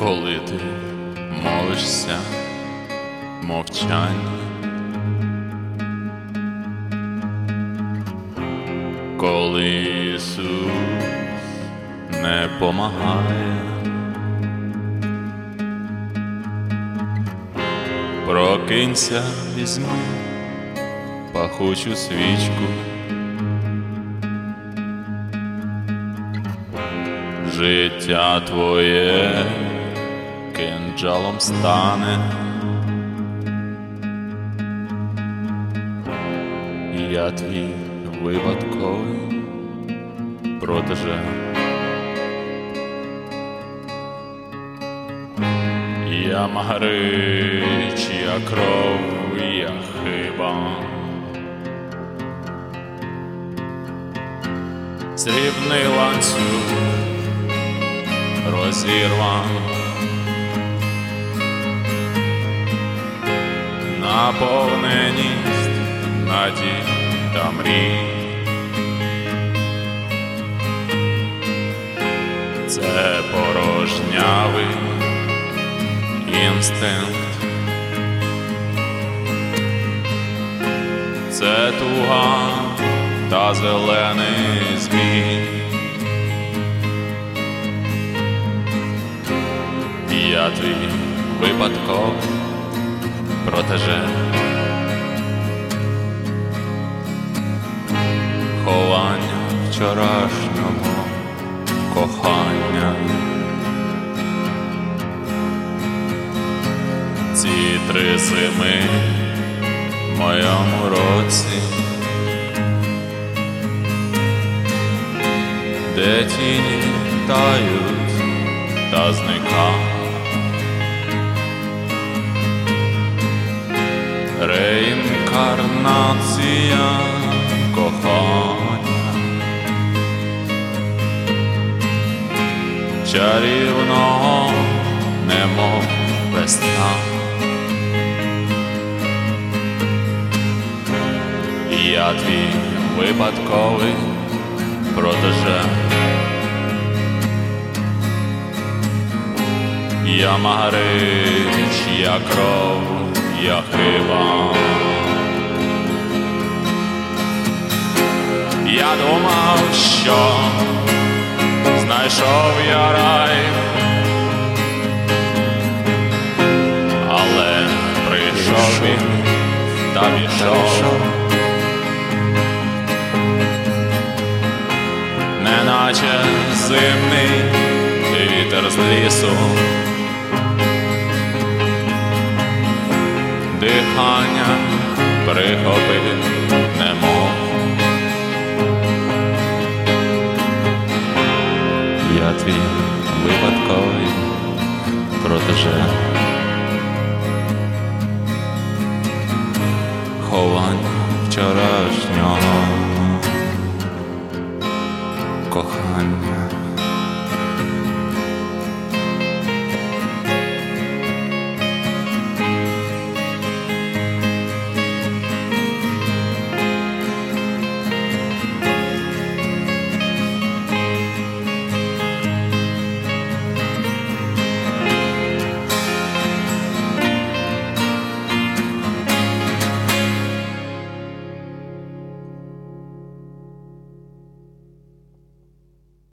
коли ти молишся мовчання, коли Ісус не помагає, прокинься, візьми пахучу свічку. Життя твоє кинджалом стане, я твій випадковий протеже. Я Магарич, я кров, я хиба. Срібний ланцюг розірван наповненість надій та мрій. Це порожнявий інстинкт, це туга та зелений змій. Я твій випадковий протеже. Ховання вчорашнього кохання. Ці три зими в моєму році, де тіні тають та зникають. Реінкарнація кохання чарівного, немов весна. Я твій випадковий протеже. Я Магарич, я кров, я хиба. Я думав, що знайшов я рай, але прийшов він та пішов, неначе зимний вітер з лісу. Дихання прихопив немов. Я твій випадковий протеже. Ховання вчорашнього кохання.